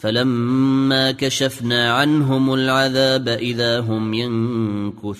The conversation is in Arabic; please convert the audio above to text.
فلما كشفنا عنهم العذاب إذا هم ينكثون.